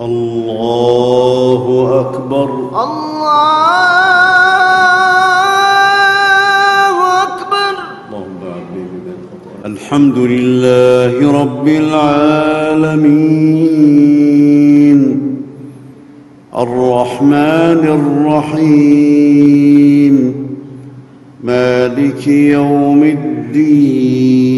الله أكبر. الله أكبر. اللهم الحمد لله رب العالمين. الرحمن الرحيم. مالك يوم الدين.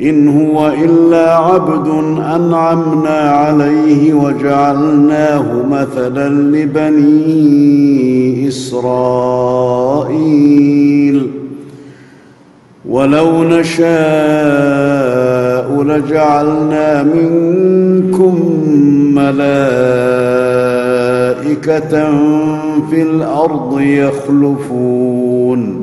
إن هو إلا عبد أنعمنا عليه وجعلناه مثلا لبني إسرائيل. ولو نشاء لجعلنا منكم ملائكة في الأرض يخلفون.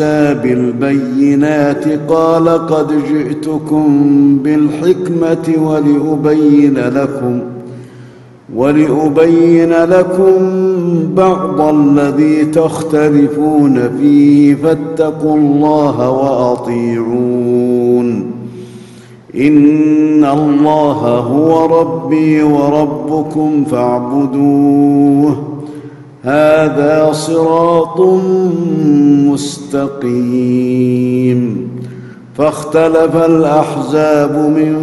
عيسى بالبينات قال قد جئتكم بالحكمة ولأبين لكم ولأبين لكم بعض الذي تختلفون فيه فاتقوا الله وأطيعون إن الله هو ربي وربكم فاعبدوه هذا صراط مستقيم. فاختلف الأحزاب من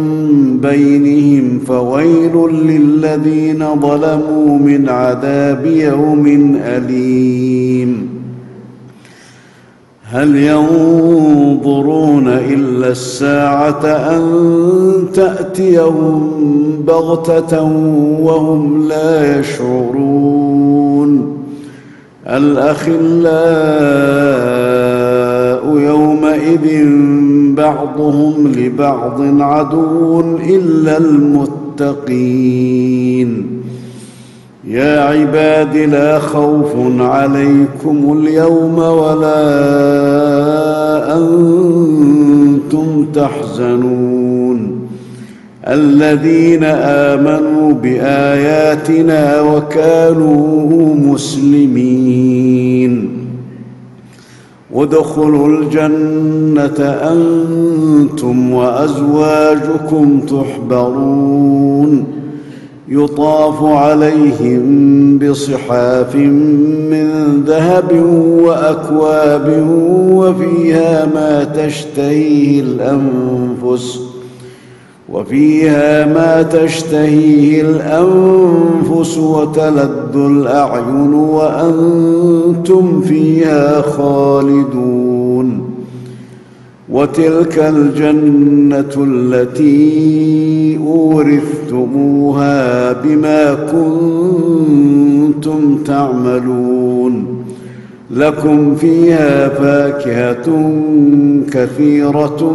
بينهم فويل للذين ظلموا من عذاب يوم أليم. هل ينظرون إلا الساعة أن تأتيهم بغتة وهم لا يشعرون؟ الأخلاء يومئذ بعضهم لبعض عدو إلا المتقين. يا عباد لا خوف عليكم اليوم ولا أنتم تحزنون. الذين آمنوا بآياتنا وكانوا مسلمين. ادخلوا الجنة أنتم وأزواجكم تحبرون. يطاف عليهم بصحاف من ذهب وأكواب وفيها ما تشتهيه الأنفس. وفيها ما تشتهيه الأنفس وتلذ الأعين وأنتم فيها خالدون وتلك الجنة التي أورثتموها بما كنتم تعملون لكم فيها فاكهة كثيرة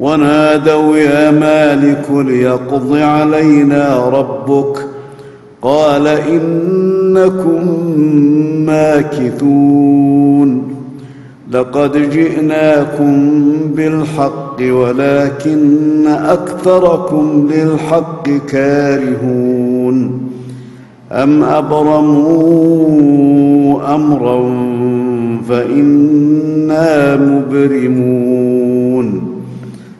ونادوا يا مالك ليقض علينا ربك قال إنكم ماكثون لقد جئناكم بالحق ولكن أكثركم للحق كارهون أم أبرموا أمرا فإنا مبرمون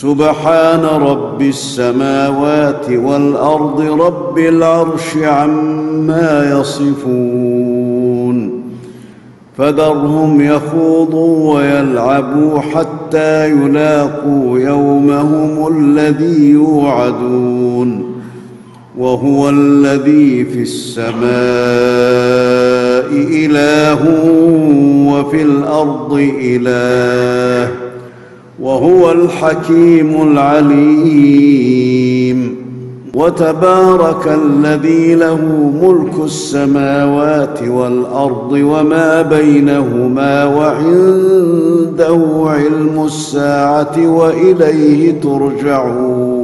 سبحان رب السماوات والأرض رب العرش عما يصفون فذرهم يخوضوا ويلعبوا حتى يلاقوا يومهم الذي يوعدون وهو الذي في السماء إله وفي الأرض إله وهو الحكيم العليم. وتبارك الذي له ملك السماوات والأرض وما بينهما وعنده علم الساعة وإليه ترجعون.